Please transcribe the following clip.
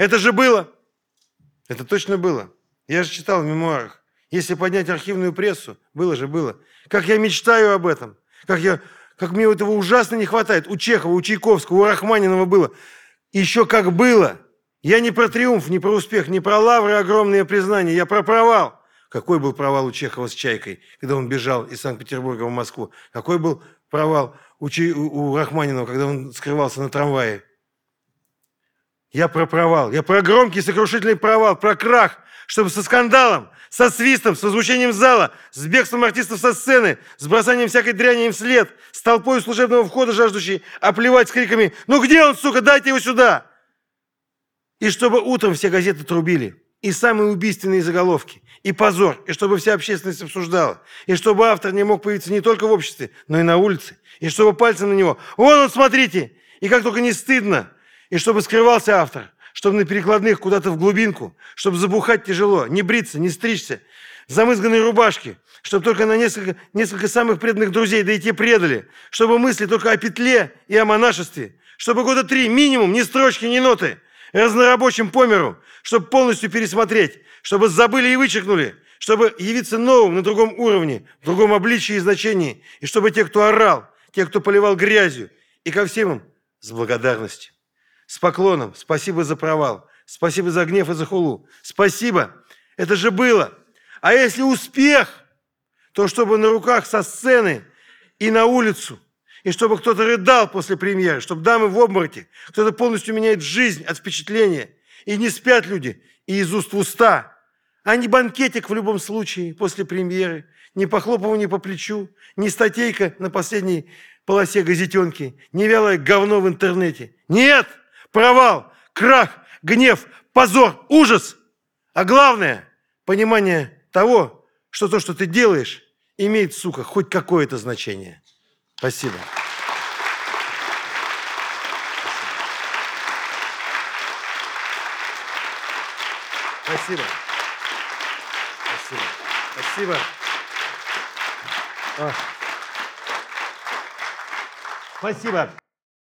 Это же было. Это точно было. Я же читал в мемуарах. Если поднять архивную прессу, было же было. Как я мечтаю об этом. Как, я, как мне этого ужасно не хватает. У Чехова, у Чайковского, у Рахманинова было. Еще как было. Я не про триумф, не про успех, не про лавры, огромные признания. Я про провал. Какой был провал у Чехова с Чайкой, когда он бежал из Санкт-Петербурга в Москву? Какой был провал у, у, у Рахманинова, когда он скрывался на трамвае? Я про провал. Я про громкий сокрушительный провал, про крах, чтобы со скандалом, со свистом, с возвучением зала, с бегством артистов со сцены, с бросанием всякой дряни им вслед, с толпой служебного входа, жаждущей оплевать с криками «Ну где он, сука, дайте его сюда!» И чтобы утром все газеты трубили, и самые убийственные заголовки, и позор, и чтобы вся общественность обсуждала, и чтобы автор не мог появиться не только в обществе, но и на улице, и чтобы пальцем на него «Вон он, смотрите!» И как только не стыдно, и чтобы скрывался автор, чтобы на перекладных куда-то в глубинку, чтобы забухать тяжело, не бриться, не стричься, замызганные рубашки, чтобы только на несколько, несколько самых преданных друзей, да и те предали, чтобы мысли только о петле и о монашестве, чтобы года три минимум, ни строчки, ни ноты, разнорабочим по миру, чтобы полностью пересмотреть, чтобы забыли и вычеркнули, чтобы явиться новым на другом уровне, в другом обличии и значении, и чтобы те, кто орал, те, кто поливал грязью, и ко всем им с благодарностью. С поклоном. Спасибо за провал. Спасибо за гнев и за хулу. Спасибо. Это же было. А если успех, то чтобы на руках со сцены и на улицу. И чтобы кто-то рыдал после премьеры, чтобы дамы в обмороке. Кто-то полностью меняет жизнь от впечатления. И не спят люди, и из уст в уста. А не банкетик в любом случае после премьеры, не похлопывание по плечу, не статейка на последней полосе газетенки, не вялое говно в интернете. Нет! Провал, крах, гнев, позор, ужас. А главное, понимание того, что то, что ты делаешь, имеет, сука, хоть какое-то значение. Спасибо. Спасибо. Спасибо. Спасибо. Спасибо.